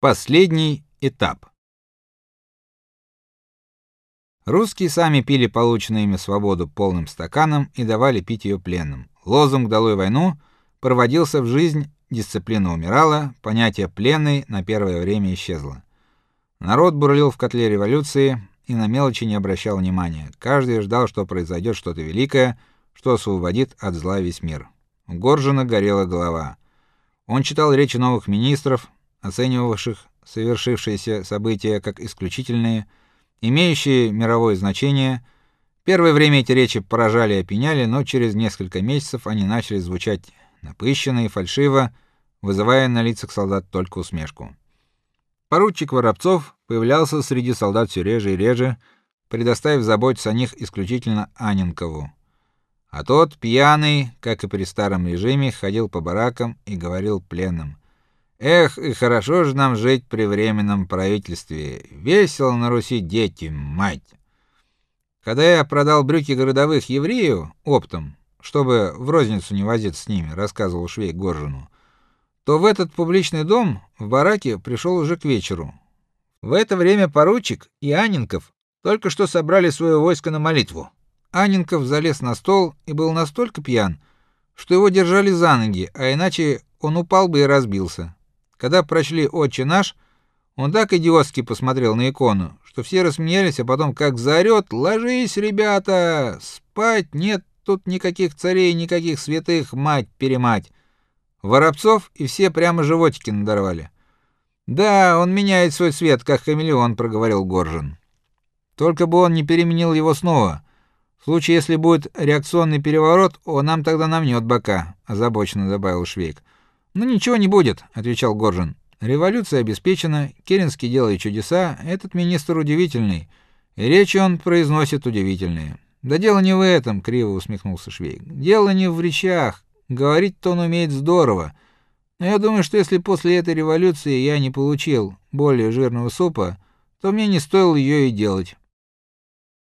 Последний этап. Русские сами пили полученную ими свободу полным стаканом и давали пить ее пленным. Лозунг "Долой войну" проводился в жизнь, дисциплина умирала, понятие пленный на первое время исчезло. Народ бурлил в котле революции и на мелочи не обращал внимания. Каждый ждал, что произойдет что-то великое, что освободит от зла весь мир. У Горжина горела голова. Он читал речи новых министров, оценивавших совершившиеся события как исключительные, имеющие мировое значение. Первое время эти речи поражали и опьяняли, но через несколько месяцев они начали звучать напыщенно и фальшиво, вызывая на лицах солдат только усмешку. Поручик Воробцов появлялся среди солдат все реже и реже, предоставив заботиться о них исключительно Аненкову. А тот, пьяный, как и при старом режиме, ходил по баракам и говорил пленным: Эх, и хорошо же нам жить при временном правительстве. Весело на Руси дети, мать. Когда я продал брюки городовых евреев оптом, чтобы в розницу не возиться с ними, рассказывал Швейк Горжину, то в этот публичный дом в бараке пришел уже к вечеру. В это время поручик и Анинков только что собрали свое войско на молитву. Анинков залез на стол и был настолько пьян, что его держали за ноги, а иначе он упал бы и разбился. Когда прочли Отче наш, он так идиотски посмотрел на икону, что все рассмеялись, а потом как заорет: "Ложись, ребята, спать нет тут никаких царей, никаких святых, мать-перемать". Воробцов и все прямо животики надорвали. Да, он меняет свой цвет, как хамелеон, проговорил Горжин. Только бы он не переменил его снова. В случае, если будет реакционный переворот, он нам тогда намнет бока, озабоченно добавил Швейк. Ну ничего не будет, отвечал Горжин. Революция обеспечена, Керенский делает чудеса, этот министр удивительный, и речи он произносит удивительные. Да дело не в этом, криво усмехнулся Швейк. Дело не в речах, говорить-то он умеет здорово. Но я думаю, что если после этой революции я не получил более жирного супа, то мне не стоило ее и делать.